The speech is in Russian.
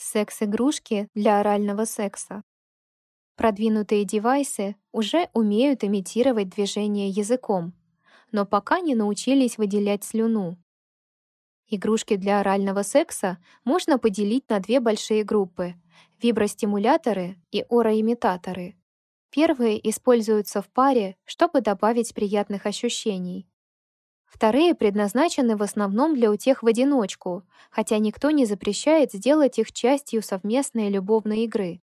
Секс-игрушки для орального секса. Продвинутые девайсы уже умеют имитировать движение языком, но пока не научились выделять слюну. Игрушки для орального секса можно поделить на две большие группы — вибростимуляторы и ороимитаторы. Первые используются в паре, чтобы добавить приятных ощущений. Вторые предназначены в основном для утех в одиночку, хотя никто не запрещает сделать их частью совместной любовной игры.